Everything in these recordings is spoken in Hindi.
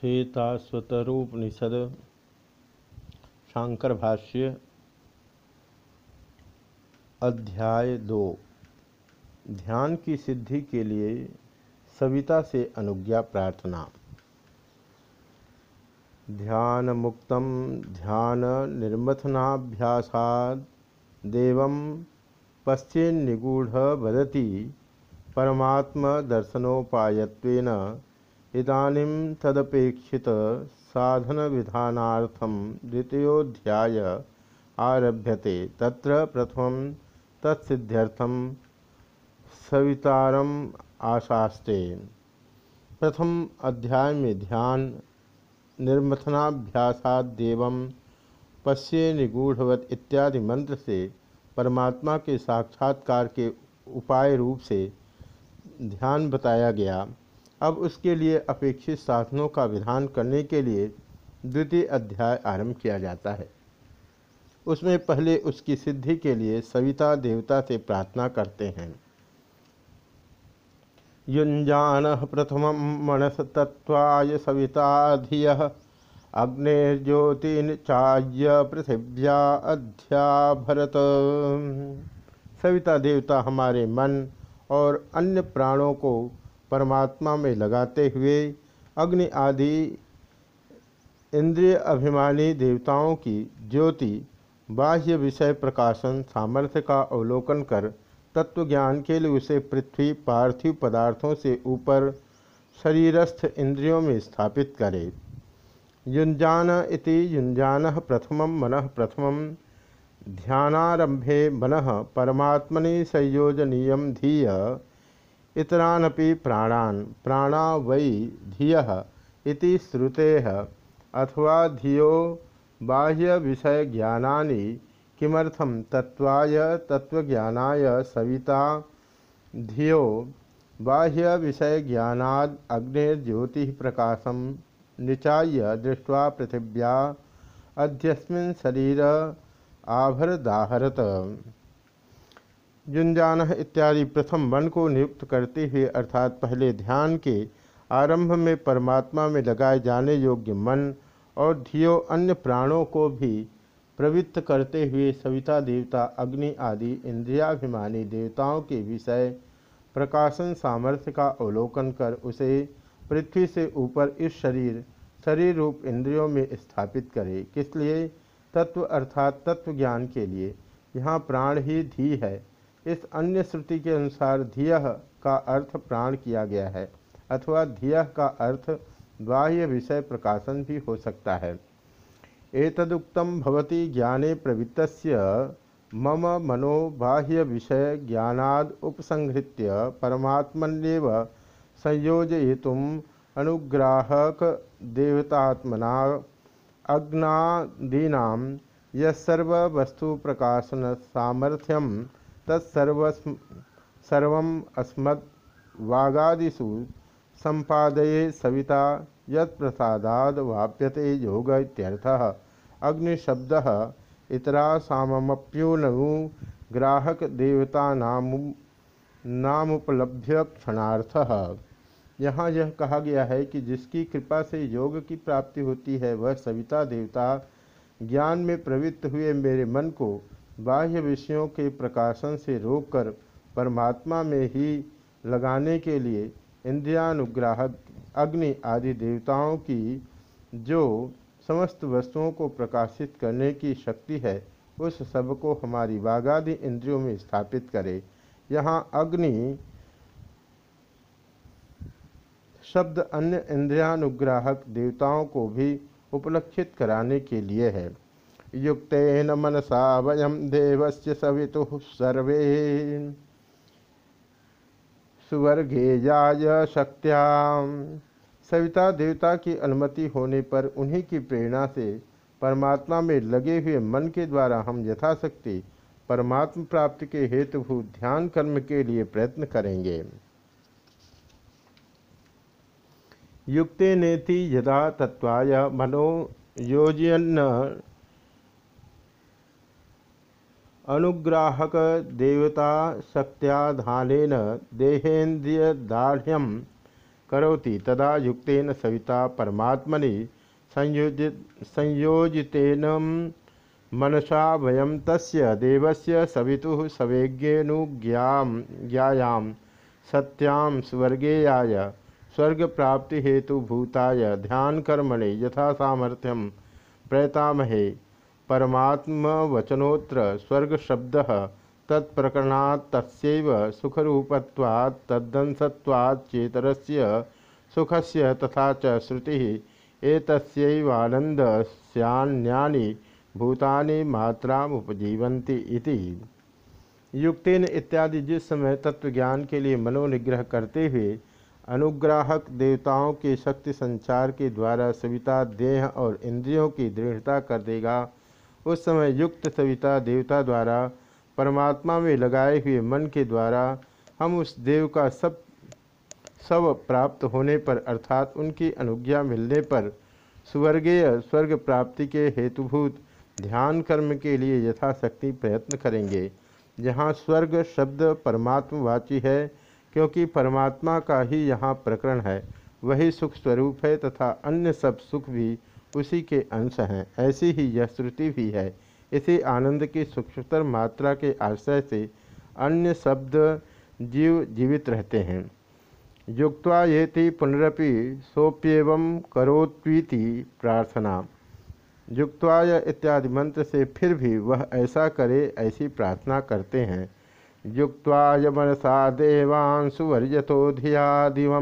श्वेताश्वतरूपनिषद शांकर भाष्य अध्याय दो। ध्यान की सिद्धि के लिए सविता से अनुज्ञा प्रार्थना। ध्यान मुक्त ध्यान निर्मथनाभ्यासाद देव पश्चिन्निगूढ़ वदती परमात्म दर्शनोपायत्वेन इदानीं तदपेक्षित साधन विधानार्थम द्वितीयोध्याय आरभ्यते। तत्र प्रथम तत्सिद्ध्यर्थम सवितारम आशास्ते। प्रथम अध्याय में ध्यान निर्मथनाभ्यासादेव पश्ये निगूढ़वत इत्यादि मंत्र से परमात्मा के साक्षात्कार के उपाय रूप से ध्यान बताया गया। अब उसके लिए अपेक्षित साधनों का विधान करने के लिए द्वितीय अध्याय आरंभ किया जाता है। उसमें पहले उसकी सिद्धि के लिए सविता देवता से प्रार्थना करते हैं। युंजान प्रथम मनस तत्वाय सविता धिय चाय पृथिव्या अध्या भरत सविता देवता हमारे मन और अन्य प्राणों को परमात्मा में लगाते हुए अग्नि आदि इंद्रिय अभिमानी देवताओं की ज्योति, बाह्य विषय प्रकाशन, सामर्थ्य का अवलोकन कर, तत्वज्ञान के लिए उसे पृथ्वी पार्थिव पदार्थों से ऊपर शरीरस्थ इंद्रियों में स्थापित करे। युंजान इति युंजान प्रथम मन प्रथम ध्यानारंभे मन परमात्मनि संयोजनीय धीय। इतरानपि प्राणान। प्राणा वै धिय इति श्रुते। अथवा धियो बाह्य विषय ज्ञानानि किमर्थम तत्वाय तत्वज्ञानाय सविता? धियो बाह्य विषय ज्ञानाद अग्निर्ज्योति प्रकाशम निचाय दृष्ट्वा पृथिव्या। अध्यस्मिन् शरीर आभरदाहरत। जुंजान इत्यादि प्रथम मन को नियुक्त करते हुए अर्थात पहले ध्यान के आरंभ में परमात्मा में लगाए जाने योग्य मन और धियो अन्य प्राणों को भी प्रवृत्त करते हुए सविता देवता, अग्नि आदि इंद्रियाभिमानी देवताओं के विषय, प्रकाशन सामर्थ्य का अवलोकन कर उसे पृथ्वी से ऊपर इस शरीर शरीर रूप इंद्रियों में स्थापित करे। किस लिए? तत्व अर्थात तत्व ज्ञान के लिए। यहाँ प्राण ही धी है। इस अन्य श्रुति के अनुसार धिय का अर्थ प्राण किया गया है, अथवा धिय का अर्थ बाह्य विषय प्रकाशन भी हो सकता है। एतदुक्तम भवती ज्ञाने प्रवृत्त मम मनो बाह्य विषय ज्ञानाद उपसंहृत्य परमात्मन्यव संयोजयितुम अनुग्राहक देवतात्मना अग्नादीना यस्वस्तु प्रकाशन सामर्थ्यम तत्सर्व वागादिषु संपादये सविता यत्प्रसादाद वाप्यते योग इत्यर्थः। अग्निशब्द इतरा सामप्युनु ग्राहक देवता नाम नामुपलभ्य क्षणार्थ। यहाँ यह कहा गया है कि जिसकी कृपा से योग की प्राप्ति होती है, वह सविता देवता ज्ञान में प्रवृत्त हुए मेरे मन को बाह्य विषयों के प्रकाशन से रोककर परमात्मा में ही लगाने के लिए इंद्रियानुग्राहक, अग्नि आदि देवताओं की जो समस्त वस्तुओं को प्रकाशित करने की शक्ति है, उस सबको हमारी बागादि इंद्रियों में स्थापित करे। यहाँ अग्नि शब्द अन्य इंद्रियानुग्राहक देवताओं को भी उपलक्षित कराने के लिए है। युक्तेन मनसा वयम देवस्य सवितु सर्वे। सुवर्गेयाय शक्त्या। सविता देवता की अनुमति होने पर उन्हीं की प्रेरणा से परमात्मा में लगे हुए मन के द्वारा हम यथाशक्ति, परमात्म प्राप्ति के हेतुभूत ध्यान कर्म के लिए प्रयत्न करेंगे। युक्ते नेति यदा तत्वाय मनो योजयन्न अनुग्राहक देवता शक्त्याधान देहेन्द्रियदाढ़ करोति, तदा युक्तेन सविता परमात्मनि संयोजित संयोजितेन मनसा वयम तस्य देवस्य सवितु सवेज्ञेनुज्ञाम ज्ञायाम सत्याम स्वर्गेयाय स्वर्ग प्राप्ति हेतु भूताय ध्यान कर्मणे यथा सामर्थ्यम प्रयतामहे। परमात्म वचनोत्र स्वर्ग शब्द तत्प्रकरणात् तस्यैव सुखरूपत्वात् तद्दंसत्वात् चेतरस्य सुखस्य तथा च श्रुति एतस्यैवानन्दस्यान्यानि भूतानि मात्रामुपजीवन्ति इति। युक्तिन इत्यादि जिस समय तत्वज्ञान के लिए मनोनिग्रह करते हुए अनुग्राहक देवताओं के शक्ति संचार के द्वारा सविता देह और इंद्रियों की दृढ़ता कर देगा उस समय युक्त सविता देवता द्वारा, परमात्मा में लगाए हुए मन के द्वारा, हम उस देव का सब सब प्राप्त होने पर, अर्थात उनकी अनुज्ञा मिलने पर, स्वर्गीय स्वर्ग प्राप्ति के हेतुभूत ध्यान कर्म के लिए यथाशक्ति प्रयत्न करेंगे। जहाँ स्वर्ग शब्द परमात्मवाची है, क्योंकि परमात्मा का ही यहाँ प्रकरण है, वही सुख स्वरूप है तथा अन्य सब सुख भी उसी के अंश हैं। ऐसी ही यह श्रुति भी है। इसी आनंद की सूक्ष्मतर मात्रा के आश्रय से अन्य शब्द जीव जीवित रहते हैं। युक्ता येति पुनरपि सोप्यव करोत्वीति प्रार्थना। युक्तवाय इत्यादि मंत्र से फिर भी वह ऐसा करे ऐसी प्रार्थना करते हैं। युक्तवाय मनसा देवान् सुवर्यतो धिया दिव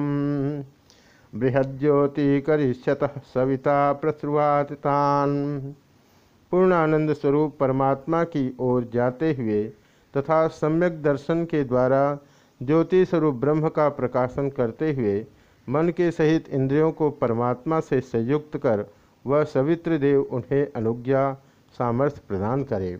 बृहज्योति करिष्यत सविता प्रसुवातान पूर्णानंद स्वरूप परमात्मा की ओर जाते हुए तथा सम्यक दर्शन के द्वारा ज्योति स्वरूप ब्रह्म का प्रकाशन करते हुए मन के सहित इंद्रियों को परमात्मा से संयुक्त कर वह सवित्र देव उन्हें अनुज्ञा, सामर्थ्य प्रदान करे।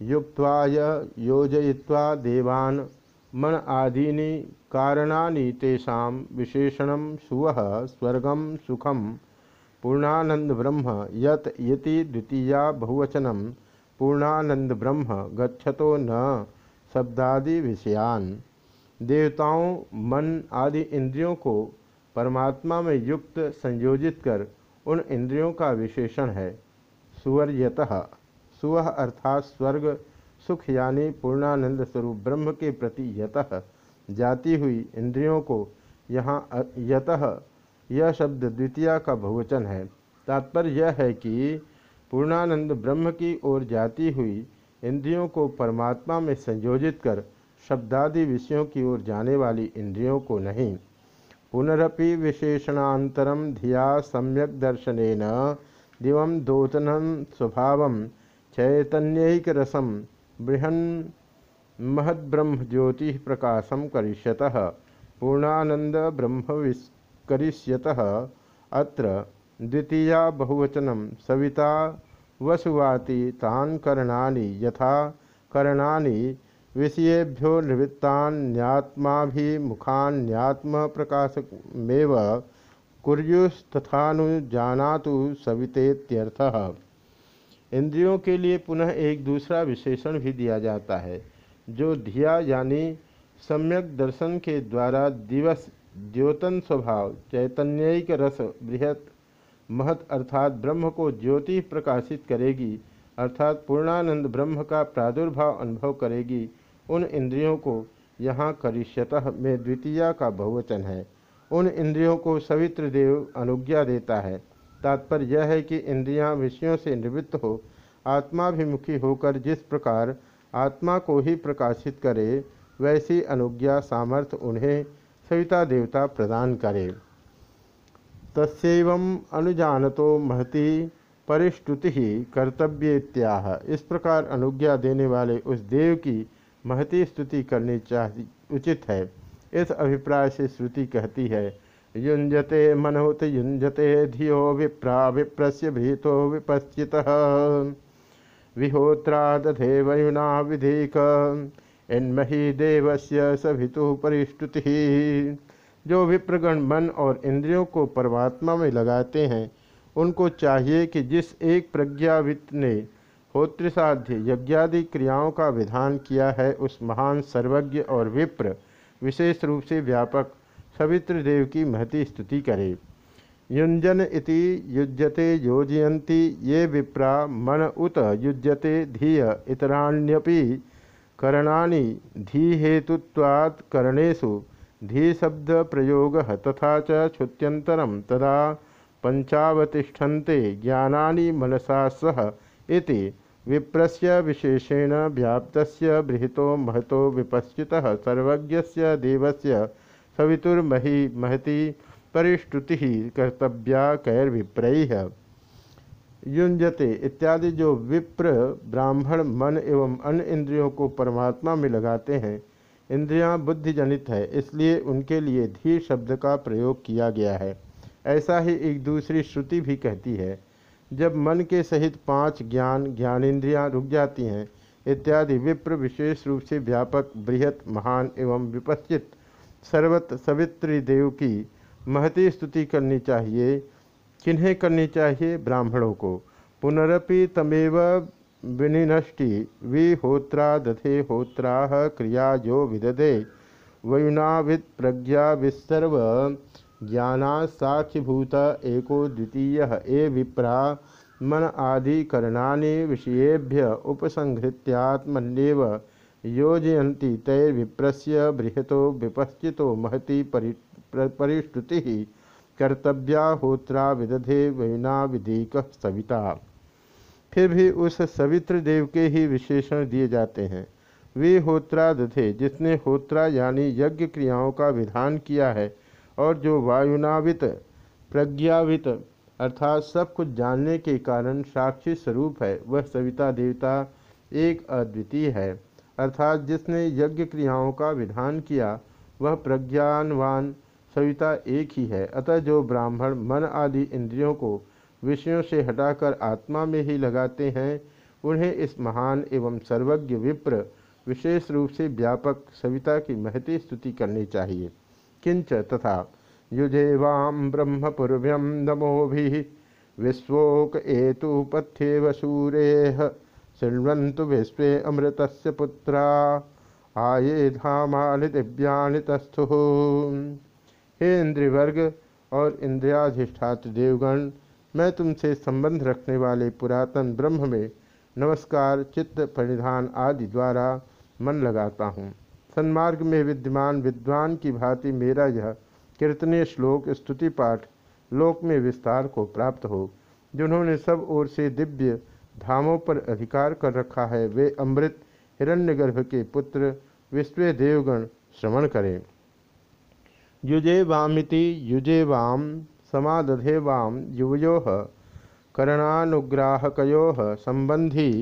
युक्वाय योजय्वा देवान मन आदीनि कारणानि तेषा विशेषण सुव स्वर्गम सुखम पूर्णानंद ब्रह्म यत यति द्वितीया बहुवचनम पूर्णानंद ब्रह्म गच्छतो न शब्दादि विषयान देवताओं, मन आदि इंद्रियों को परमात्मा में युक्त संयोजित कर उन इंद्रियों का विशेषण है। सुवर्यत, सुव अर्थात स्वर्ग सुख यानी पूर्णानंद स्वरूप ब्रह्म के प्रति यतः जाती हुई इंद्रियों को यहाँ यतः यह शब्द द्वितीय का बहुवचन है। तात्पर्य यह है कि पूर्णानंद ब्रह्म की ओर जाती हुई इंद्रियों को परमात्मा में संयोजित कर शब्दादि विषयों की ओर जाने वाली इंद्रियों को नहीं। पुनरपि विशेषणातरम धिया सम्यक दर्शन दिवम दोतन स्वभाव चैतन्यकरसम बृहन महद्ब्रह्म ज्योति प्रकाशम करिष्यत पूर्णानंद ब्रह्म करिष्यत। अत्र द्वितीया बहुवचन, सविता वसुवाति तान करणानि यथा करणानि विषयेभ्यो निवृत्तान्यात्माभिमुखान्यात्म प्रकाशमेव कुर्युस्तथानुजानातु सवितेत्यर्थः। इंद्रियों के लिए पुनः एक दूसरा विशेषण भी दिया जाता है, जो धिया यानी सम्यक दर्शन के द्वारा दिवस, द्योतन स्वभाव, चैतन्यिक रस, बृहत, महत अर्थात ब्रह्म को ज्योति प्रकाशित करेगी, अर्थात पूर्णानंद ब्रह्म का प्रादुर्भाव अनुभव करेगी, उन इंद्रियों को यहाँ करिष्यतः में द्वितीय का बहुवचन है। उन इंद्रियों को सवित्र देव अनुज्ञा देता है। तात्पर्य यह है कि इंद्रियाँ विषयों से निवृत्त हो, आत्माभिमुखी होकर जिस प्रकार आत्मा को ही प्रकाशित करे, वैसी अनुज्ञा सामर्थ्य उन्हें सविता देवता प्रदान करे। तस्व अनुजानतो महती परिष्टुति ही कर्तव्य इस प्रकार अनुज्ञा देने वाले उस देव की महती स्तुति करनी चाहिए उचित है। इस अभिप्राय से श्रुति कहती है युंजते मनोत युंजते धियो विप्रा विप्रस्य भीतो विपश्चित। विहोत्रा दधे वयुना विधिक इन्मही देवस्य सभितु परिष्टुति। जो विप्रगण मन और इंद्रियों को परमात्मा में लगाते हैं, उनको चाहिए कि जिस एक प्रज्ञावित ने होत्रसाध्य यज्ञादि क्रियाओं का विधान किया है, उस महान सर्वज्ञ और विप्र विशेष रूप से व्यापक सवित्र देव की महती स्तुति करे। युंजन इति युज्यते योजयन्ति, ये विप्रा मन उत युज्यते धीय इतराण्यपि करणानि धीहेतुत्वात् करणेषु। धीशब्द प्रयोग तथा च छुत्यंतरम तदा पंचावतिष्ठन्ते ज्ञानानि मनसा सह इति विप्रस्य विशेषेण व्याप्तस्य बृहतो महतो विपश्चितः सर्वज्ञस्य देवस्य सवितुर्महि महति परिष्टुति कर्तव्या कैर्विप्रैः। युंजते इत्यादि जो विप्र, ब्राह्मण, मन एवं अन्य इंद्रियों को परमात्मा में लगाते हैं, इंद्रियाँ बुद्धि जनित है, इसलिए उनके लिए धीर शब्द का प्रयोग किया गया है। ऐसा ही एक दूसरी श्रुति भी कहती है, जब मन के सहित पाँच ज्ञान, ज्ञानेन्द्रियाँ रुक जाती हैं, इत्यादि विप्र विशेष रूप से व्यापक, बृहत, महान एवं विपश्चित सर्वत सवित्री देव की महती स्तुति करनी चाहिए, किन्हें करनी चाहिए ब्राह्मणों को। पुनरपि तमेव विनिनष्टि विहोत्रा दधे होत्रा क्रिया जो विदधे। वयुनाविद प्रज्ञा विसर्व ज्ञाना साक्षिभूत एको द्वितीय ए विप्रा। मन आदि करणानि विषयेभ्य उपसंहृत्यात्मन्येव योजयन्ति तैर्विप्रस्य बृहतो विपश्चितो महति परि परिष्टुति कर्तव्या होत्रा विदधे वैना विधिक सविता। फिर भी उस सवित्र देव के ही विशेषण दिए जाते हैं। वे होत्रा दधे जिसने होत्रा यानी यज्ञ क्रियाओं का विधान किया है और जो वायुनावित, प्रज्ञावित, अर्थात सब कुछ जानने के कारण साक्षी स्वरूप है, वह सविता देवता एक अद्वितीय है। अर्थात जिसने यज्ञ क्रियाओं का विधान किया, वह प्रज्ञानवान सविता एक ही है। अतः जो ब्राह्मण मन आदि इंद्रियों को विषयों से हटाकर आत्मा में ही लगाते हैं, उन्हें इस महान एवं सर्वज्ञ विप्र विशेष रूप से व्यापक सविता की महती स्तुति करनी चाहिए। किंच तथा युजेवाम ब्रह्मपूर्व्यम नमो भी विश्वोक एतु पथ्येव सूरेह शृण्वन्तु विश्व अमृत पुत्रा। आए धामानि दिव्यानि हे इंद्रिवर्ग और इंद्रियाधिष्ठात देवगण, मैं तुमसे संबंध रखने वाले पुरातन ब्रह्म में नमस्कार, चित्त, परिधान आदि द्वारा मन लगाता हूँ। सन्मार्ग में विद्यमान विद्वान की भांति मेरा यह कीर्तनीय श्लोक, स्तुति पाठ लोक में विस्तार को प्राप्त हो, जिन्होंने सब ओर से दिव्य धामों पर अधिकार कर रखा है, वे अमृत हिरण्यगर्भ के पुत्र विश्व देवगण श्रवण करें। युजे वामिति युजे वाम समादधे वाम युवयो करणानुग्राहको संबंधी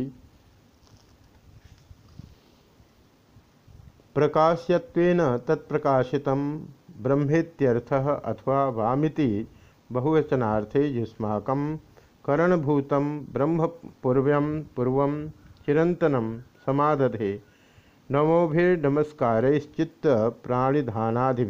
प्रकाश्यत्वेन तत्प्रकाशित ब्रह्मेत्यर्थ अथवा वामिति बहुवचनार्थे युष्माक करणभूत ब्रह्मपूर्व पूर्व चिरंतनम समादधे। नमोभिर्नमस्कारश्चित्त प्राणिधानादि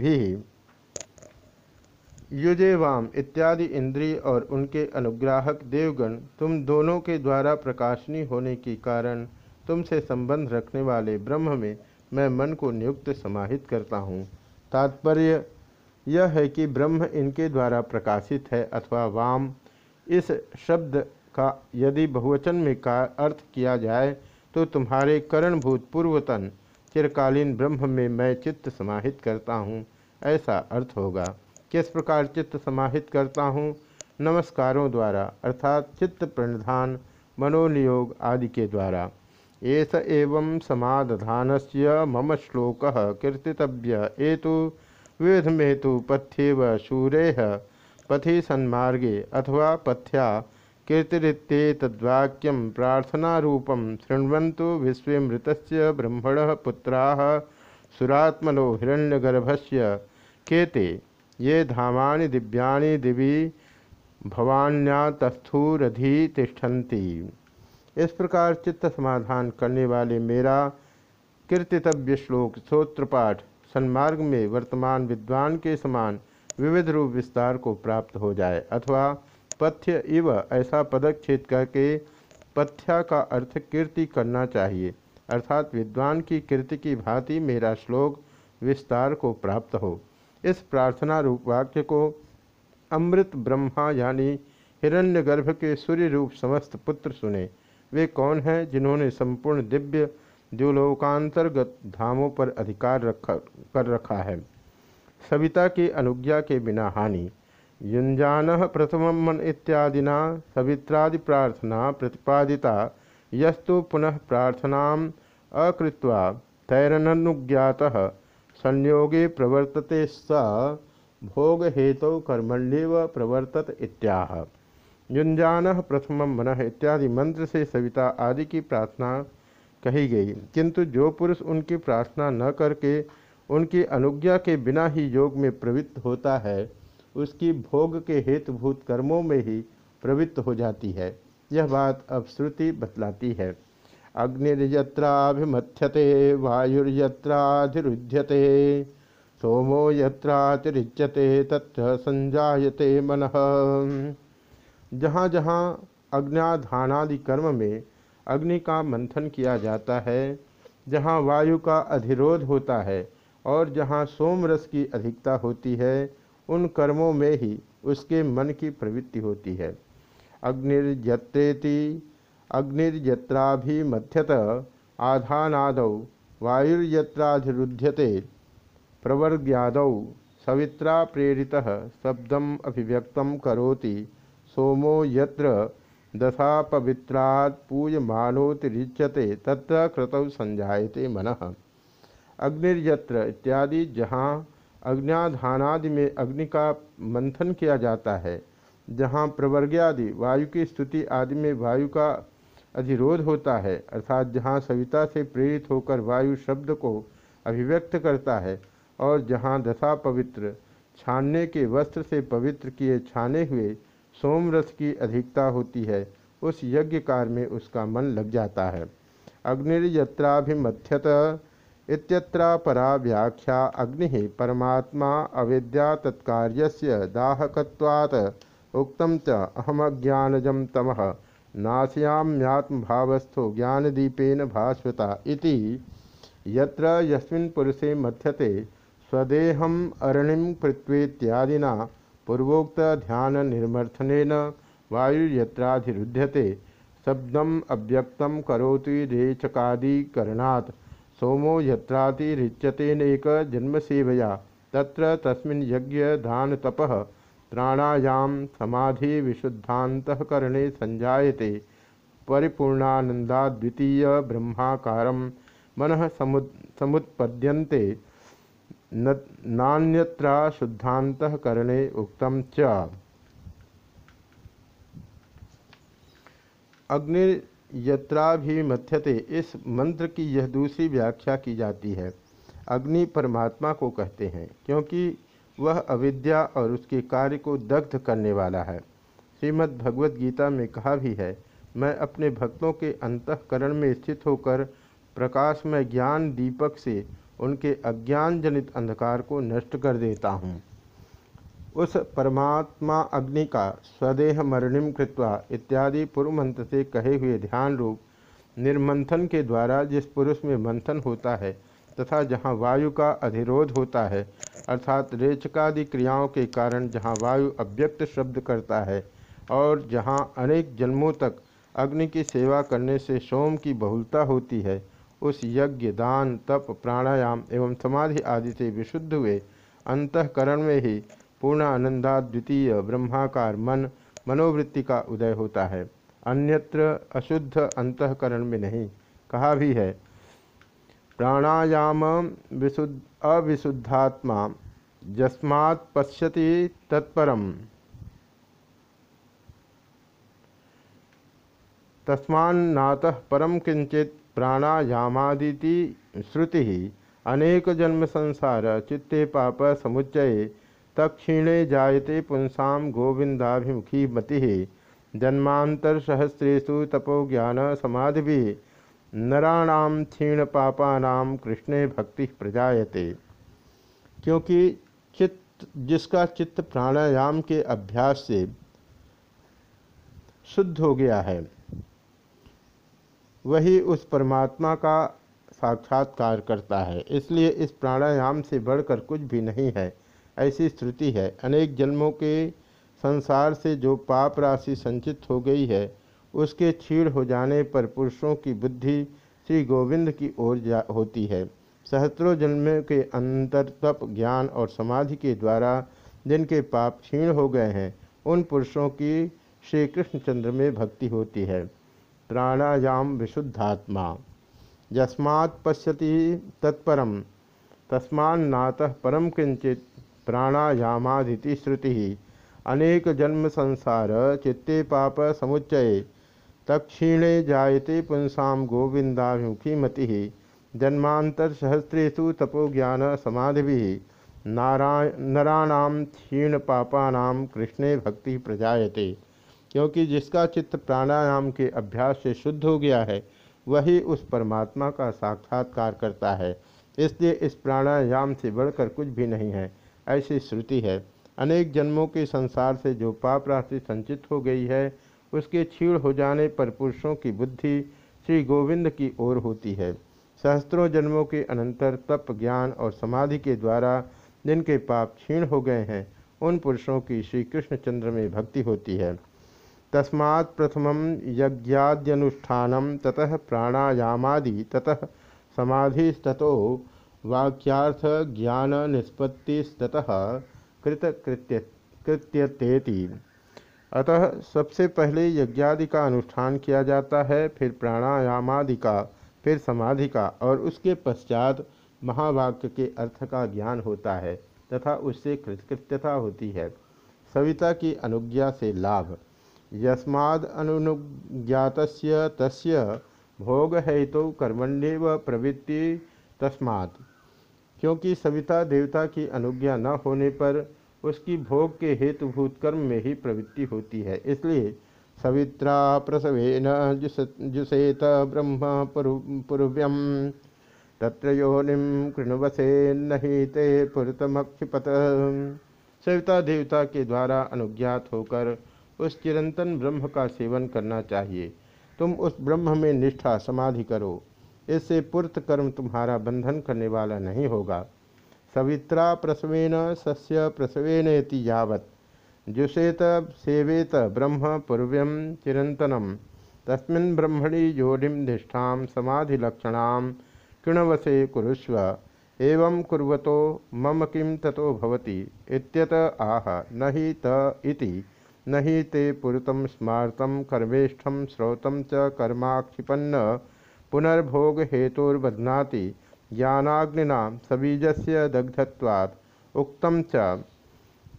युजेवाम इत्यादि इंद्रिय और उनके अनुग्राहक देवगण, तुम दोनों के द्वारा प्रकाशनी होने के कारण तुमसे संबंध रखने वाले ब्रह्म में मैं मन को नियुक्त समाहित करता हूँ। तात्पर्य यह है कि ब्रह्म इनके द्वारा प्रकाशित है अथवा वाम इस शब्द का यदि बहुवचन में का अर्थ किया जाए तो तुम्हारे करणभूत पूर्वतन चिरकालीन ब्रह्म में मैं चित्त समाहित करता हूँ। ऐसा अर्थ होगा। किस प्रकार चित्त समाहित करता हूँ? नमस्कारों द्वारा, अर्थात चित्त प्रणधान, मनोनियोग आदि के द्वारा। एस एवं समाधान से मम श्लोक, कीर्तितव्य एतु, विविधमेतु पथ्येव शूरे पथि सन्मार्गे अथवा पथ्या कीर्तिरित्येतद्वाक्यं प्रार्थनारूपं शृण्वन्तु विश्वमृत ब्रह्मण पुत्रा सुरात्मनो हिरण्यगर्भस्य केते। ये धामानि दिव्यानि दिवि भवान्यातस्थूरधि तिष्ठन्ति। इस प्रकार चित्त समाधान करने वाले मेरा कीर्तितव्य श्लोक पाठ सन्मार्ग में वर्तमान विद्वान के समान विविध रूप विस्तार को प्राप्त हो जाए, अथवा पथ्य इव ऐसा पदक्षेप करके पथ्या का अर्थ कीर्ति करना चाहिए, अर्थात विद्वान की कीर्ति की भांति मेरा श्लोक विस्तार को प्राप्त हो। इस प्रार्थना रूप वाक्य को अमृत ब्रह्मा यानी हिरण्यगर्भ के सूर्य रूप समस्त पुत्र सुने। वे कौन हैं जिन्होंने संपूर्ण दिव्य द्युलोकांतर्गत धामों पर अधिकार रखा, कर रखा है? सविता की अनुज्ञा के बिना हानि युंजान प्रथम मन इत्यादिना, सवित्रादि प्रार्थना प्रतिपादिता, यस्तु पुनः प्रार्थना अकृत्वा तैरनुज्ञात संयोगे प्रवर्तते स भोग हेतु कर्मण्यव प्रवर्तत इत्याह। युंजान प्रथम मन इत्यादि मंत्र से सविता आदि की प्रार्थना कही गई, किंतु जो पुरुष उनकी प्रार्थना न करके उनकी अनुज्ञा के बिना ही योग में प्रवृत्त होता है, उसकी भोग के हेतुभूत कर्मों में ही प्रवृत्त हो जाती है। यह बात अब श्रुति बतलाती है। अग्निर्यत्राभिमथ्यते, वायुर्यत्राधिरुध्यते, सोमो यत्रातिरिच्यते, तत्र संजायते मन। जहाँ जहाँ अग्नाधानादि कर्म में अग्नि का मंथन किया जाता है, जहाँ वायु का अधिरोध होता है और जहाँ सोम रस की अधिकता होती है, उन कर्मों में ही उसके मन की प्रवृत्ति होती है। अग्निर्यत्रेति अग्निर्यत्राभिमध्यत आधानाद, वायुर्यत्राधिरुध्यते, प्रवर्ग्याद, सवित्रा प्रेरित शब्दम अभिव्यक्त करोति, सोमो यत्र दशा पवित्रात् पूयमानोतिरिच्यते तत्र कृतौ संजायते मन। अग्निर्यत्र इत्यादि जहाँ अग्नियाधानादि में अग्नि का मंथन किया जाता है, जहाँ प्रवर्ग्यादि, वायु की स्तुति आदि में वायु का अधिरोध होता है, अर्थात जहाँ सविता से प्रेरित होकर वायु शब्द को अभिव्यक्त करता है और जहाँ दशा पवित्र, छानने के वस्त्र से पवित्र किए छाने हुए सोमरस की अधिकता होती है, उस यज्ञ कार में उसका मन लग जाता है। अग्निर्यत्राभिमथ्यत परा व्याख्या अग्नि परमात्मा अविद्या तत्कार्यस्य दाहकत्वात्। उक्तम च अहमज्ञानजम तमः। नाशयाम्यात्मभावस्थो ज्ञानदीपेन भास्वता इति। यत्र यस्मिन् पुरुषे मथ्यते, स्वदेहम अरणिम पृथ्वीत्यादिना पूर्वोक्त ध्यान निर्मर्थन वायुर्यत्राधिरुध्यते। शब्दम अव्यक्तम करोति रेचकादिकरणात् सोमो यत्रातिरिच्यतेनेक जन्मसेवया। तत्र तस्मिन् यज्ञ दान तपः प्राणायाम समाधि विशुद्धांतकरणे संजायते। परिपूर्णानंदाद्वितीय ब्रह्माकार मन समुत्पद्यन्ते। नान्यत्रा शुद्धांतकरणे उक्तम च। अग्नि यत्राभिमथ्यते। इस मंत्र की यह दूसरी व्याख्या की जाती है। अग्नि परमात्मा को कहते हैं, क्योंकि वह अविद्या और उसके कार्य को दग्ध करने वाला है। श्रीमद् भगवद गीता में कहा भी है, मैं अपने भक्तों के अंतकरण में स्थित होकर प्रकाश में ज्ञान दीपक से उनके अज्ञान जनित अंधकार को नष्ट कर देता हूँ। उस परमात्मा अग्नि का स्वदेह मरणिम कृत्वा इत्यादि पूर्व मंत्र से कहे हुए ध्यान रूप निर्मंथन के द्वारा जिस पुरुष में मंथन होता है तथा जहाँ वायु का अधिरोध होता है, अर्थात रेचकादि क्रियाओं के कारण जहाँ वायु अव्यक्त शब्द करता है और जहाँ अनेक जन्मों तक अग्नि की सेवा करने से सोम की बहुलता होती है, उस यज्ञ, दान, तप, प्राणायाम एवं समाधि आदि से विशुद्ध हुए अंतकरण में ही पूर्ण आनंदाद्वितीय ब्रह्माकार मन मनोवृत्ति का उदय होता है। अन्यत्र अशुद्ध अंतकरण में नहीं, कहा भी है। प्राणायाम विशुद्ध, अविशुद्धात्मा, जस्मात् पश्यति तत्परम। तस्मान्नातः परम किंचित प्राणायामादिति श्रुति अनेक जन्म संसार चित्ते पाप समुच्चये तक्षीणे जायते पुंसा गोविंदाभिमुखी मति। जन्मांतर सहस्रेशु तपो ज्ञान समाधि नराणाम क्षीण पापानाम कृष्णे भक्ति प्रजायते। क्योंकि चित्त, जिसका चित्त प्राणायाम के अभ्यास से शुद्ध हो गया है, वही उस परमात्मा का साक्षात्कार करता है। इसलिए इस प्राणायाम से बढ़कर कुछ भी नहीं है। ऐसी श्रुति है। अनेक जन्मों के संसार से जो पाप राशि संचित हो गई है, उसके क्षीण हो जाने पर पुरुषों की बुद्धि श्री गोविंद की ओर जा, होती है। सहस्त्रों जन्म के अंतर तप ज्ञान और समाधि के द्वारा जिनके पाप क्षीण हो गए हैं, उन पुरुषों की श्री कृष्णचंद्र में भक्ति होती है। प्राणायाम विशुद्धात्मा। यस्मात् पश्यति तत्परम तस्मान्नातः परम किंचित प्राणायामादिति श्रुति। अनेक जन्म संसार चित्ते पाप समुच्चय। तक्षीणे जायते पुंसा गोविंदाभिमुखी मति। जन्मांतर सहस्रेशु तपो ज्ञान समाधि नारायण क्षीण पापानाम कृष्णे भक्ति प्रजायते। क्योंकि जिसका चित्त प्राणायाम के अभ्यास से शुद्ध हो गया है, वही उस परमात्मा का साक्षात्कार करता है। इसलिए इस प्राणायाम से बढ़कर कुछ भी नहीं है। ऐसी श्रुति है। अनेक जन्मों के संसार से जो पाप राशि संचित हो गई है, उसके क्षीण हो जाने पर पुरुषों की बुद्धि श्री गोविंद की ओर होती है। सहस्त्रों जन्मों के अनंतर तप, ज्ञान और समाधि के द्वारा जिनके पाप क्षीण हो गए हैं, उन पुरुषों की श्री कृष्णचंद्र में भक्ति होती है। तस्मात् प्रथम यज्ञाद्यनुष्ठान, ततः प्राणायामादि, ततः समाधि तथो वाक्यार्थ ज्ञान निष्पत्तिस्तः कृत कृत्य कृत्यतेति। अतः सबसे पहले यज्ञादि का अनुष्ठान किया जाता है, फिर प्राणायामादि का, फिर समाधि का, और उसके पश्चात महावाक्य के अर्थ का ज्ञान होता है, तथा उससे कृतकृत्यता होती है। सविता की अनुज्ञा से लाभ। यस्माद अनुज्ञात तस्य भोग हेतु कर्मण्यव प्रवृत्ति तस्मात्। क्योंकि सविता देवता की अनुज्ञा न होने पर उसकी भोग के हेतुभूत कर्म में ही प्रवृत्ति होती है। इसलिए सवित्रा प्रसवेन जुसेत ब्रह्म पूर्व्यम। तत्र योनिम कृणवसे नहीं ते पुरतमक्षिपत। सविता देवता के द्वारा अनुज्ञात होकर उस चिरंतन ब्रह्म का सेवन करना चाहिए। तुम उस ब्रह्म में निष्ठा समाधि करो। इससे पुरत कर्म तुम्हारा बंधन करने वाला नहीं होगा। सवित्रा प्रसवेन, सस्य प्रसवेन यावत। जुषेत सेवेत ब्रह्म पूर्व्यम चिरंतनम तस्मिन् ब्रह्मणि योनिम निष्ठा समाधिलक्षण किणवसे कुरुष्व। एवं कुर्वतो मम किं ततो भवति, इत्यत आह, न हि त इति। न हि ते पुरतं स्मार्तं कर्मेष्ठं श्रौतं च कर्माक्षिपन्न। पुनर्भोगहेतुर्बध्नाति ज्ञानाग्निना सबीजस्य दग्धत्वात्। उक्तं च,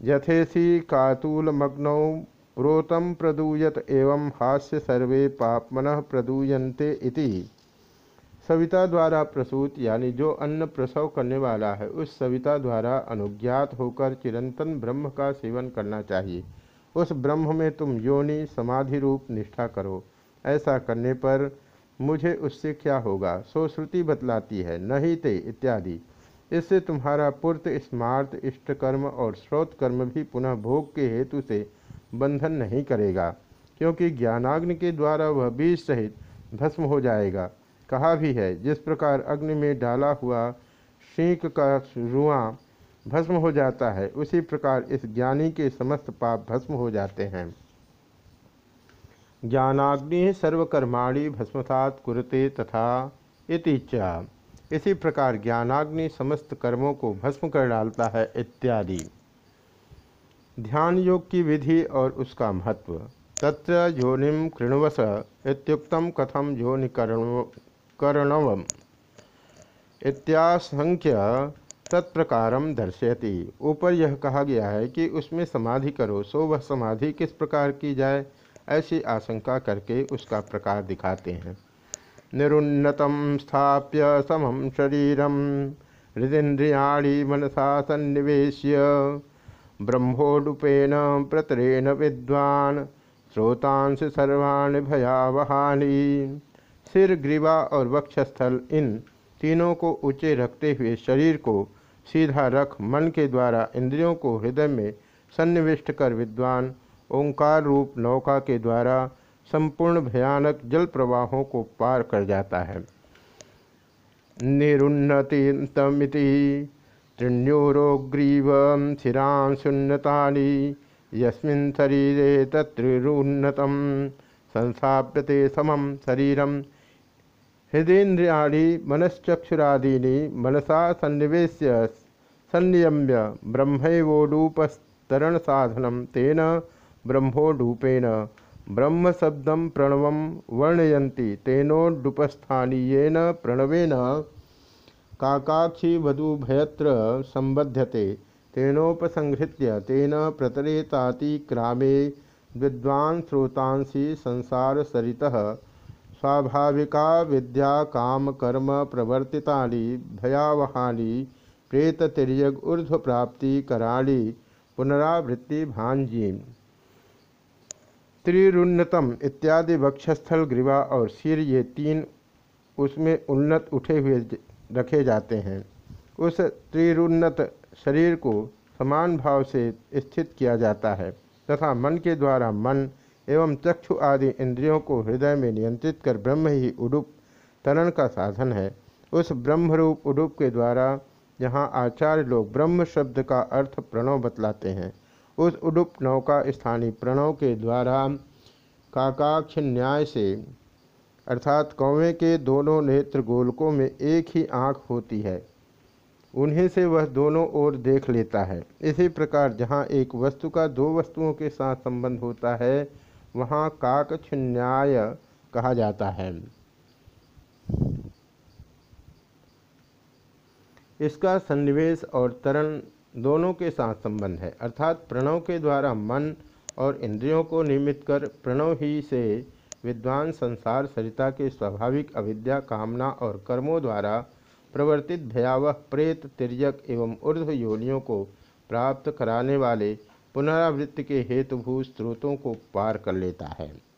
यथेसी कातूलमग्नौ प्रोतम प्रदूयत एवं हास्य सर्वे पापमन प्रदूयन्ते इति। सविता द्वारा प्रसूत, यानी जो अन्न प्रसव करने वाला है, उस सविता द्वारा अनुज्ञात होकर चिरंतन ब्रह्म का सेवन करना चाहिए। उस ब्रह्म में तुम योनि समाधि रूप निष्ठा करो। ऐसा करने पर मुझे उससे क्या होगा? सो श्रुति बतलाती है, नहीं ते, इत्यादि। इससे तुम्हारा पुर्त स्मार्त इष्ट कर्म और स्रोत कर्म भी पुनः भोग के हेतु से बंधन नहीं करेगा, क्योंकि ज्ञानाग्नि के द्वारा वह बीज सहित भस्म हो जाएगा। कहा भी है, जिस प्रकार अग्नि में डाला हुआ शीख का रुआ भस्म हो जाता है, उसी प्रकार इस ज्ञानी के समस्त पाप भस्म हो जाते हैं। ज्ञानाग्नि सर्वकर्माणी भस्मसात कुरते तथा इति इसी प्रकार ज्ञानाग्नि समस्त कर्मों को भस्म कर डालता है इत्यादि। ध्यान योग की विधि और उसका महत्व। तत्र योनिम कृणवस इत्युक्तम कथम योनिकरणव इत्यासंख्य तत्प्रकार दर्शयति। ऊपर यह कहा गया है कि उसमें समाधि करो, सो वह समाधि किस प्रकार की जाए? ऐसी आशंका करके उसका प्रकार दिखाते हैं। निरुन्नतम स्थाप्य समम शरीरम हृदिन्द्रियाणी मनसा सन्निवेश्य ब्रह्मोडुपेन प्रतरेण विद्वान स्रोतांश सर्वाण भयावहानी। सिर ग्रीवा और वक्षस्थल इन तीनों को ऊँचे रखते हुए शरीर को सीधा रख मन के द्वारा इंद्रियों को हृदय में सन्निविष्ट कर विद्वान ओंकार रूप नौका के द्वारा संपूर्ण भयानक जल प्रवाहों को पार कर जाता है। निरुन्नतिमिति त्रिण्योरोग्रीव शिरांशुन्नतानि यस्मिन् शरीरे तत्रिरुन्नतं संस्थाप्यते समं शरीरं हृदयेन्द्रियाणि मनश्चक्षुरादीनि, मनसा सन्निवेश्य संयम्य ब्रह्मैवोडूपस्तरणसाधनं तेन ब्रह्मोडूपेन ब्रह्मशब्दं प्रणव वर्णयती तेनोडुपस्थानीयेन प्रणवेन। काकाक्षी वधुभयत्र संबध्यते तेनोपसंहृत्य तेन प्रतरेतातिक्रामे विद्वान् श्रोतांसी संसार सरितः स्वाभाविका विद्या काम कर्म प्रवर्तितानि, भयावहानि प्रेततिर्यग ऊर्ध्व प्राप्ति कराणी, पुनरावृत्ति भांजी त्रिरुन्नतम इत्यादि वक्षस्थल, ग्रीवा और सिर ये तीन उसमें उन्नत उठे हुए रखे जाते हैं। उस त्रिरुन्नत शरीर को समान भाव से स्थित किया जाता है तथा मन के द्वारा मन एवं चक्षु आदि इंद्रियों को हृदय में नियंत्रित कर ब्रह्म ही उडुप तरण का साधन है। उस ब्रह्मरूप उडुप के द्वारा यहाँ आचार्य लोग ब्रह्म शब्द का अर्थ प्रणव बतलाते हैं। उस उडुप नौका स्थानीय प्रणव के द्वारा काकाक्ष न्याय से, अर्थात कौवे के दोनों नेत्र गोलकों में एक ही आँख होती है। उन्हीं से वह दोनों ओर देख लेता है। इसी प्रकार जहाँ एक वस्तु का दो वस्तुओं के साथ संबंध होता है, वहाँ काकक्ष न्याय कहा जाता है। इसका सन्निवेश और तरण दोनों के साथ संबंध है। अर्थात प्रणव के द्वारा मन और इंद्रियों को निमित्त कर प्रणव ही से विद्वान संसार सरिता के स्वाभाविक अविद्या, कामना और कर्मों द्वारा प्रवर्तित भयावह प्रेत तिरक एवं ऊर्ध योनियों को प्राप्त कराने वाले पुनरावृत्ति के हेतुभूत स्रोतों को पार कर लेता है।